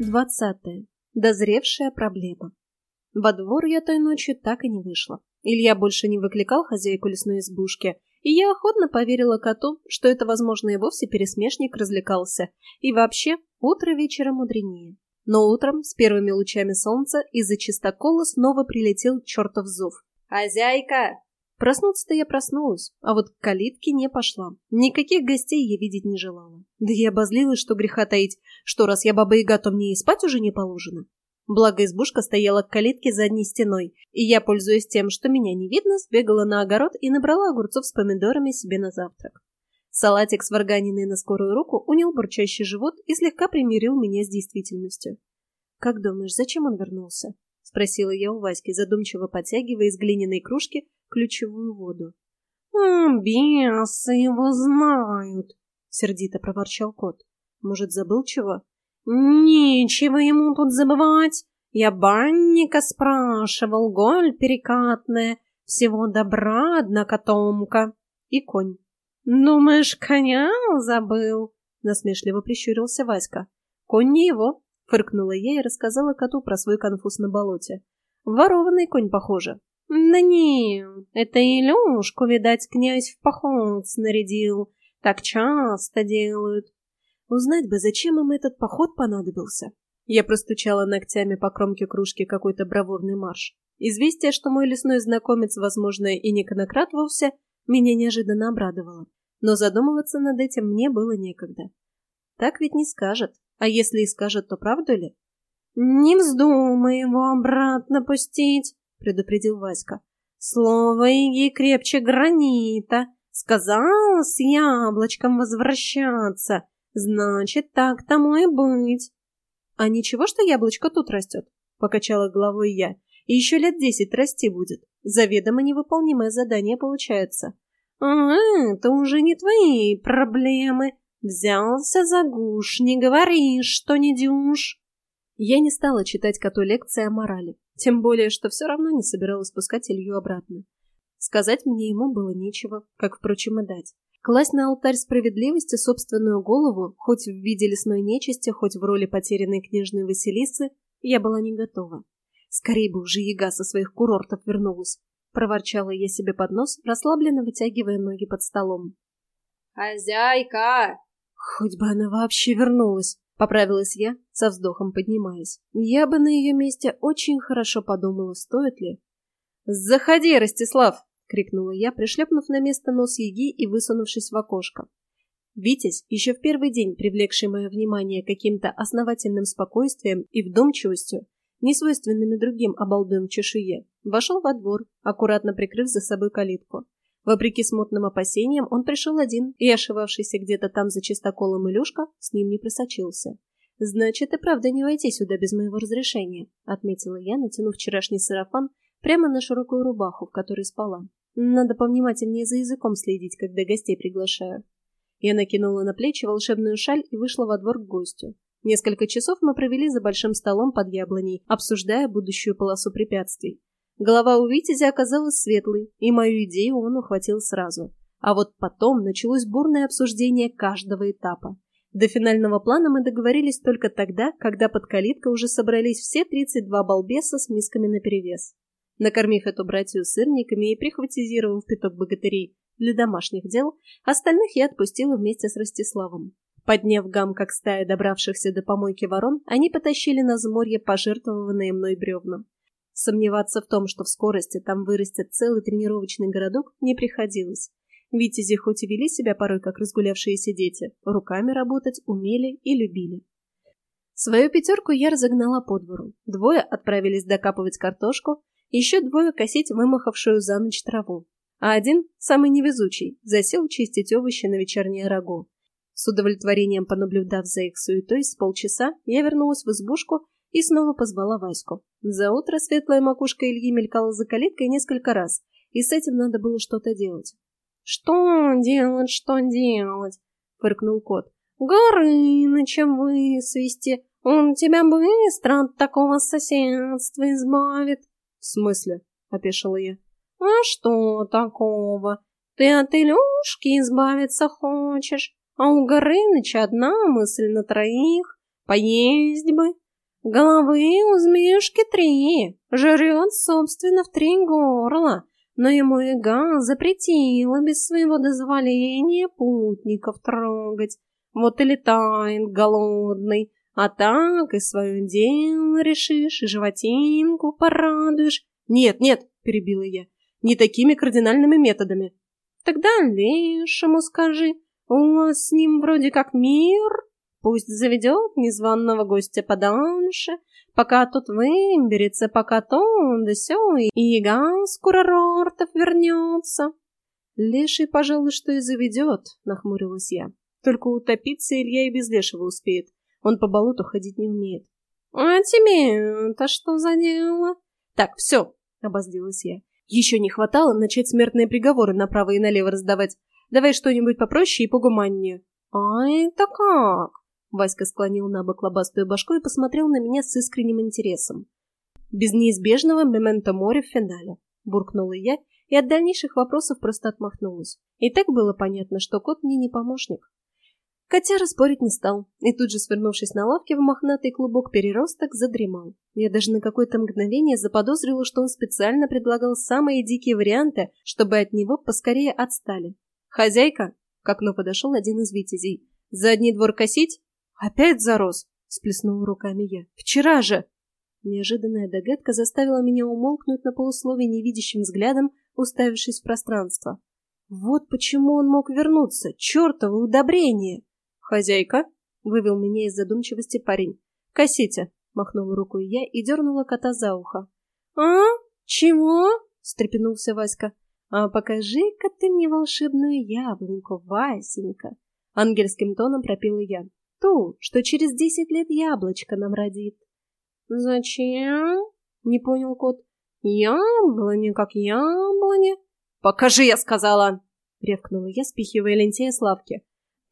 20. Дозревшая проблема. Во двор я той ночью так и не вышла. Илья больше не выкликал хозяйку лесной избушки, и я охотно поверила коту, что это, возможно, и вовсе пересмешник развлекался. И вообще, утро вечера мудренее. Но утром, с первыми лучами солнца, из-за чистокола снова прилетел чертов зов. «Хозяйка, Проснуться-то я проснулась, а вот к калитке не пошла. Никаких гостей я видеть не желала. Да я обозлилась, что греха таить, что раз я баба-яга, то мне и спать уже не положено. Благо избушка стояла к калитке задней стеной, и я, пользуясь тем, что меня не видно, сбегала на огород и набрала огурцов с помидорами себе на завтрак. Салатик, сварганенный на скорую руку, унял бурчащий живот и слегка примирил меня с действительностью. «Как думаешь, зачем он вернулся?» — спросила я у Васьки, задумчиво подтягивая из глиняной кружки ключевую воду. «А, бесы его знают!» — сердито проворчал кот. «Может, забыл чего?» «Нечего ему тут забывать. Я банника спрашивал, голь перекатная, всего добра одна котомка и конь». «Думаешь, коня забыл?» — насмешливо прищурился Васька. «Конь не его», — фыркнула я и рассказала коту про свой конфуз на болоте. «Ворованный конь, похоже. Да не, это Илюшку, видать, князь в поход снарядил. Так часто делают. Узнать бы, зачем им этот поход понадобился. Я простучала ногтями по кромке кружки какой-то бравурный марш. Известие, что мой лесной знакомец, возможно, и не конократ вовсе, меня неожиданно обрадовало. Но задумываться над этим мне было некогда. Так ведь не скажет. А если и скажет, то правду ли? «Не вздумай его обратно пустить!» — предупредил Васька. «Слово Иги крепче гранита. Сказал с яблочком возвращаться. Значит, так тому и быть». «А ничего, что яблочко тут растет?» — покачала головой я. «И еще лет десять расти будет. Заведомо невыполнимое задание получается». «А, это уже не твои проблемы. Взялся за гуш, не говори, что не дюшь». Я не стала читать коту лекции о морали. Тем более, что все равно не собиралась пускать Илью обратно. Сказать мне ему было нечего, как, впрочем, и дать. Класть на алтарь справедливости собственную голову, хоть в виде лесной нечисти, хоть в роли потерянной княжной Василисы, я была не готова. Скорее бы уже яга со своих курортов вернулась. Проворчала я себе под нос, расслабленно вытягивая ноги под столом. «Хозяйка!» Хоть бы она вообще вернулась. Поправилась я, со вздохом поднимаясь. Я бы на ее месте очень хорошо подумала, стоит ли. «Заходи, Ростислав!» — крикнула я, пришлепнув на место нос Яги и высунувшись в окошко. Витязь, еще в первый день привлекший мое внимание каким-то основательным спокойствием и вдумчивостью, несвойственными другим обалдуем чешуе, вошел во двор, аккуратно прикрыв за собой калитку. Вопреки смутным опасениям, он пришел один, и ошивавшийся где-то там за чистоколом Илюшка с ним не просочился. «Значит, и правда не войти сюда без моего разрешения», — отметила я, натянув вчерашний сарафан прямо на широкую рубаху, в которой спала. «Надо повнимательнее за языком следить, когда гостей приглашаю». Я накинула на плечи волшебную шаль и вышла во двор к гостю. Несколько часов мы провели за большим столом под яблоней, обсуждая будущую полосу препятствий. Голова у Витязя оказалась светлой, и мою идею он ухватил сразу. А вот потом началось бурное обсуждение каждого этапа. До финального плана мы договорились только тогда, когда под калиткой уже собрались все 32 балбеса с мисками наперевес. Накормив эту братью сырниками и прихватизировав пяток богатырей для домашних дел, остальных я отпустила вместе с Ростиславом. Подняв гам, как стая добравшихся до помойки ворон, они потащили на взморье пожертвованные мной бревна. Сомневаться в том, что в скорости там вырастет целый тренировочный городок, не приходилось. Витязи хоть и вели себя порой как разгулявшиеся дети, руками работать умели и любили. Свою пятерку я разогнала по двору. Двое отправились докапывать картошку, еще двое косить вымахавшую за ночь траву. А один, самый невезучий, засел чистить овощи на вечернее рагу. С удовлетворением понаблюдав за их суетой с полчаса, я вернулась в избушку и снова позвала Ваську. За утро светлая макушка Ильи мелькала за калиткой несколько раз, и с этим надо было что-то делать. «Что делать, что делать?» — фыркнул кот. «Горыныча высвести, он тебя быстро от такого соседства избавит». «В смысле?» — опешила я. «А что такого? Ты от Илюшки избавиться хочешь, а у Горыныча одна мысль на троих. Поесть бы. Головы у змеюшки три, жрет, собственно, в три горла, но ему Ига запретила без своего дозволения путников трогать. Вот и летает голодный, а так и свое дело решишь, и животинку порадуешь. Нет, нет, перебила я, не такими кардинальными методами. Тогда лешему скажи, у вас с ним вроде как мир, Пусть заведет незваного гостя подальше, пока тот выберется, пока то да сё, и яга с курортов вернется. Леший, пожалуй, что и заведет, нахмурилась я. Только утопиться Илья и без лешего успеет. Он по болоту ходить не умеет. А тебе-то что за дело? Так, все, обозлилась я. Еще не хватало начать смертные приговоры направо и налево раздавать. Давай что-нибудь попроще и погуманнее. А это как? Васька склонил на бок лобастую башку и посмотрел на меня с искренним интересом. «Без неизбежного мементо моря в финале», — буркнула я и от дальнейших вопросов просто отмахнулась. И так было понятно, что кот мне не помощник. Котяра спорить не стал, и тут же, свернувшись на лавке в мохнатый клубок переросток, задремал. Я даже на какое-то мгновение заподозрила, что он специально предлагал самые дикие варианты, чтобы от него поскорее отстали. «Хозяйка!» — к окну подошел один из витязей. «Задний двор косить?» «Опять зарос?» — сплеснула руками я. «Вчера же!» Неожиданная догадка заставила меня умолкнуть на полуслове невидящим взглядом, уставившись в пространство. Вот почему он мог вернуться! Чертово удобрение! «Хозяйка!» — вывел меня из задумчивости парень. «Косите!» — махнула рукой я и дернула кота за ухо. «А? Чего?» — встрепенулся Васька. «А покажи-ка ты мне волшебную яблоньку, Васенька!» Ангельским тоном пропила я ту, что через десять лет яблочко нам родит. «Зачем?» — не понял кот. «Яблоня как яблоня». «Покажи, я сказала!» — ревкнула я, спихивая лентея с лавки.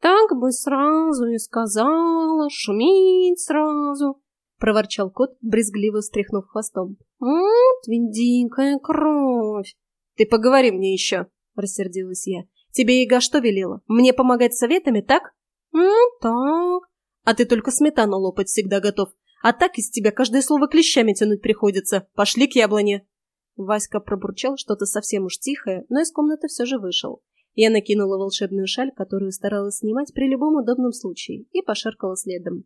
«Так бы сразу и сказала, шуметь сразу!» — проворчал кот, брезгливо встряхнув хвостом. «Вот ведь дикая кровь!» «Ты поговори мне еще!» — рассердилась я. «Тебе Ига что велела? Мне помогать советами, так?» «Ну, так. А ты только сметану лопать всегда готов. А так из тебя каждое слово клещами тянуть приходится. Пошли к яблоне!» Васька пробурчал что-то совсем уж тихое, но из комнаты все же вышел. Я накинула волшебную шаль, которую старалась снимать при любом удобном случае, и пошаркала следом.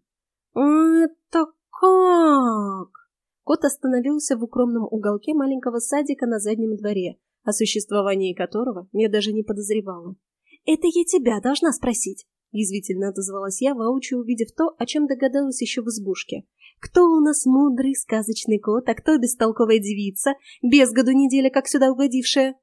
«Это как?» Кот остановился в укромном уголке маленького садика на заднем дворе, о существовании которого я даже не подозревала. «Это я тебя должна спросить», Язвительно отозвалась я, воочию увидев то, о чем догадалась еще в избушке. Кто у нас мудрый сказочный кот, а кто бестолковая девица, без году неделя, как сюда угодившая?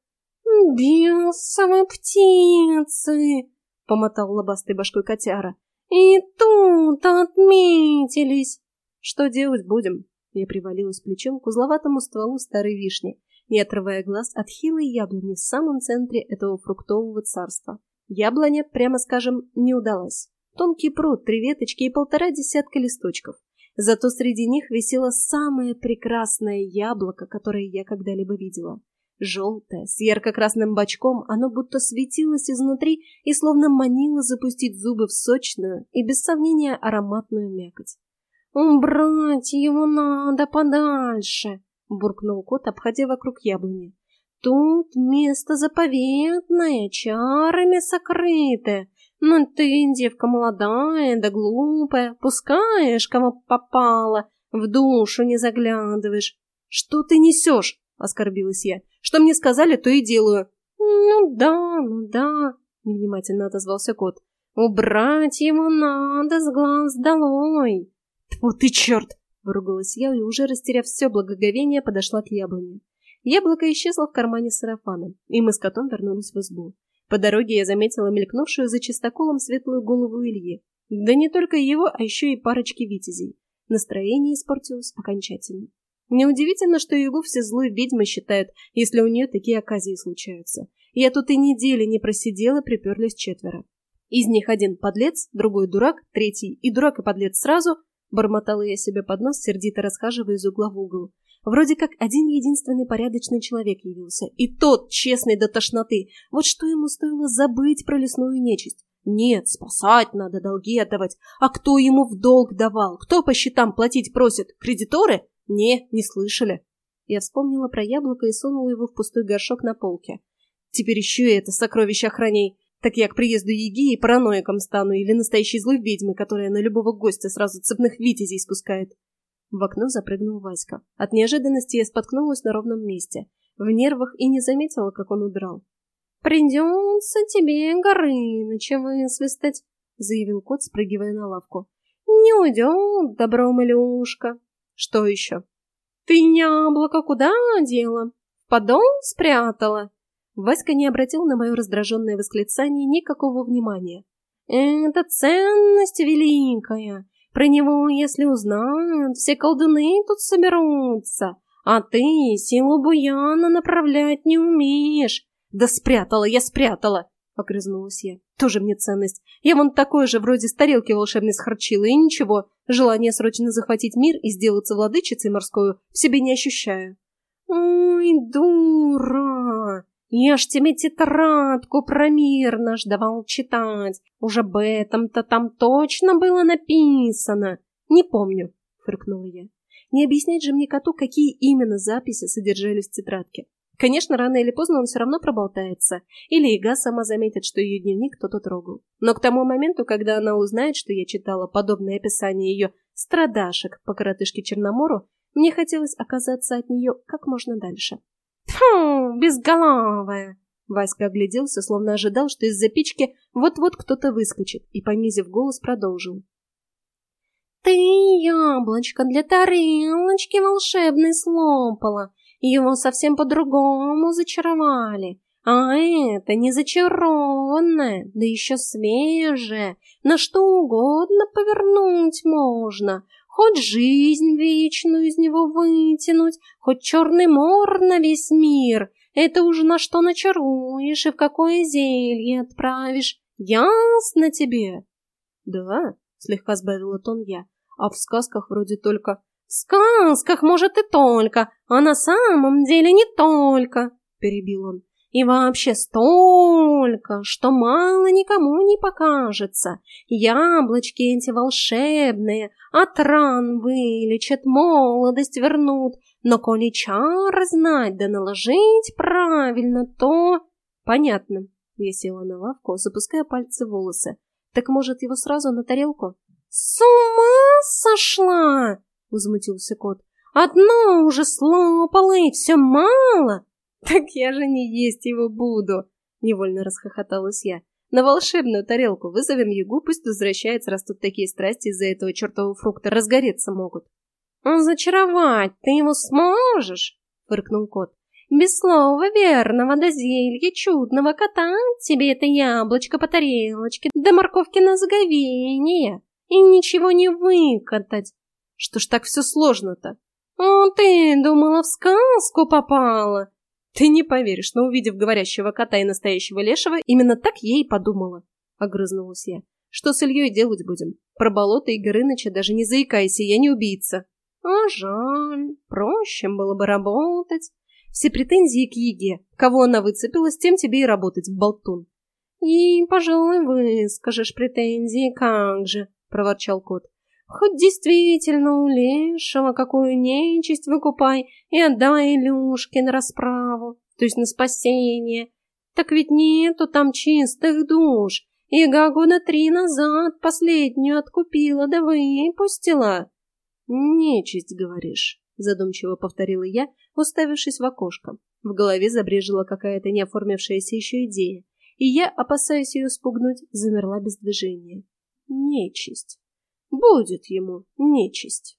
«Бесовы птицы!» — помотал лобастой башкой котяра. «И тут отметились!» «Что делать будем?» Я привалилась плечом к узловатому стволу старой вишни, не отрывая глаз от хилой яблони в самом центре этого фруктового царства. Яблоня, прямо скажем, не удалась. Тонкий пруд, три веточки и полтора десятка листочков. Зато среди них висело самое прекрасное яблоко, которое я когда-либо видела. Желтое, с ярко-красным бочком, оно будто светилось изнутри и словно манило запустить зубы в сочную и, без сомнения, ароматную мякоть. «Убрать его надо подальше!» — буркнул кот, обходя вокруг яблони. Тут место заповедное, чарами сокрытое. Но ты, девка молодая да глупая, пускаешь, кому попало, в душу не заглядываешь. Что ты несешь? — оскорбилась я. Что мне сказали, то и делаю. Ну да, ну да, — невнимательно отозвался кот. Убрать его надо с глаз долой. Тьфу ты черт! — выругалась я и, уже растеряв все благоговение, подошла к яблоне. Яблоко исчезло в кармане сарафана, и мы с котом вернулись в избу. По дороге я заметила мелькнувшую за чистоколом светлую голову Ильи. Да не только его, а еще и парочки витязей. Настроение испортилось окончательно. Неудивительно, что Югу все злой ведьмы считают, если у нее такие оказии случаются. Я тут и недели не просидела, приперлись четверо. Из них один подлец, другой дурак, третий и дурак и подлец сразу, бормотала я себе под нос, сердито расхаживая из угла в угол. Вроде как один единственный порядочный человек явился, и тот честный до тошноты. Вот что ему стоило забыть про лесную нечисть. Нет, спасать надо, долги отдавать. А кто ему в долг давал? Кто по счетам платить просит? Кредиторы? Не, не слышали. Я вспомнила про яблоко и сунула его в пустой горшок на полке. Теперь еще и это сокровище охраней. Так я к приезду Еги и параноиком стану, или настоящей злой ведьмы, которая на любого гостя сразу цепных витязей спускает. В окно запрыгнул Васька. От неожиданности я споткнулась на ровном месте. В нервах и не заметила, как он удрал. «Придется тебе Горыныча высвистать», — заявил кот, спрыгивая на лавку. «Не уйдет добром Илюшка». «Что еще?» «Ты яблоко куда дела? В подол спрятала?» Васька не обратил на мое раздраженное восклицание никакого внимания. «Это ценность великая. Про него, если узнают, все колдуны тут соберутся. А ты силу буяна направлять не умеешь. «Да спрятала, я спрятала!» — огрызнулась я. «Тоже мне ценность. Я вон такой же вроде с тарелки волшебной схарчила, и ничего, желание срочно захватить мир и сделаться владычицей морскую в себе не ощущаю». «Ой, дура! Ж тебе тетрадку про мир наш давал читать. Уже об этом-то там точно было написано». «Не помню», — фыркнула я. «Не объяснять же мне коту, какие именно записи содержались в тетрадке. Конечно, рано или поздно он все равно проболтается. Или Ига сама заметит, что ее дневник кто-то трогал. Но к тому моменту, когда она узнает, что я читала подобное описание ее страдашек по коротышке Черномору, мне хотелось оказаться от нее как можно дальше. «Фу, безголовая!» Васька огляделся, словно ожидал, что из-за печки вот-вот кто-то выскочит, и, понизив голос, продолжил. «Ты яблочко для тарелочки волшебной слопала, его совсем по-другому зачаровали. А это не зачарованное, да еще свежее. На что угодно повернуть можно. Хоть жизнь вечную из него вытянуть, хоть черный мор на весь мир. Это уже на что начаруешь и в какое зелье отправишь. Ясно тебе? Да, слегка сбавила тон я. А в сказках вроде только «В сказках, может, и только, а на самом деле не только», — перебил он. «И вообще столько, что мало никому не покажется. Яблочки эти волшебные, от ран вылечат, молодость вернут, но коли чар знать да наложить правильно, то...» «Понятно», — я села на лавку, запуская пальцы в волосы. «Так, может, его сразу на тарелку?» «С ума сошла!» — возмутился кот. «Одно уже слопало, и все мало!» «Так я же не есть его буду!» — невольно расхохоталась я. «На волшебную тарелку вызовем Ягу, пусть возвращается, раз тут такие страсти из-за этого чертового фрукта разгореться могут». «Зачаровать ты его сможешь?» — фыркнул кот. «Без слова верного до зелья чудного кота тебе это яблочко по тарелочке, да морковки на заговение, и ничего не выкатать. Что ж так все сложно-то? О, ты думала, в сказку попала? Ты не поверишь, но увидев говорящего кота и настоящего лешего, именно так я и подумала. Огрызнулась я. Что с Ильей делать будем? Про болото и Горыныча даже не заикайся, я не убийца. А жаль, проще было бы работать. Все претензии к Еге. Кого она выцепила, с тем тебе и работать, болтун. И, пожалуй, выскажешь претензии, как же, проворчал кот. Хоть действительно у лешего какую нечисть выкупай и отдай Илюшке на расправу, то есть на спасение. Так ведь нету там чистых душ. Ига года три назад последнюю откупила да выпустила. Нечисть, говоришь, задумчиво повторила я, уставившись в окошко. В голове забрежила какая-то неоформившаяся еще идея, и я, опасаясь ее спугнуть, замерла без движения. Нечисть. Будет ему нечисть.